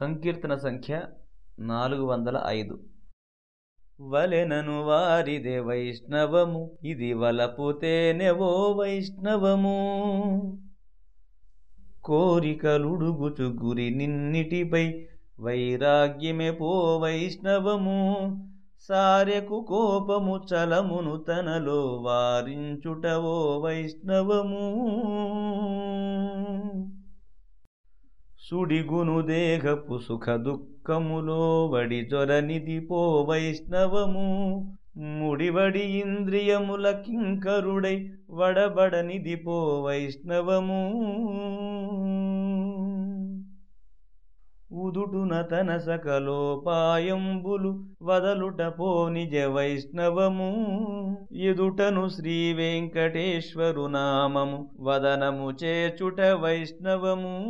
సంకీర్తన సంఖ్య నాలుగు వందల ఐదు. వలెనను వారిదే వైష్ణవము ఇది వలపుతేనెవో వైష్ణవము. కోరికలుడుగుచు గురి నిన్నిటిపై వైరాగ్యమే పో వైష్ణవము. సారెకు కోపము చలమును తనలో వారించుటవో వైష్ణవము. సుడిగును దేహపు సుఖ దుఃఖములో వడి పో వైష్ణవము. ముడివడి ఇంద్రియముల కింకరుడై వడబడనిది పో వైష్ణవము. ఉదుటున తన సకలోపాయంబులు వదలుట పో నిజ వైష్ణవము. ఎదుటను శ్రీ వెంకటేశ్వరు నామము వదనము చేచుట వైష్ణవము.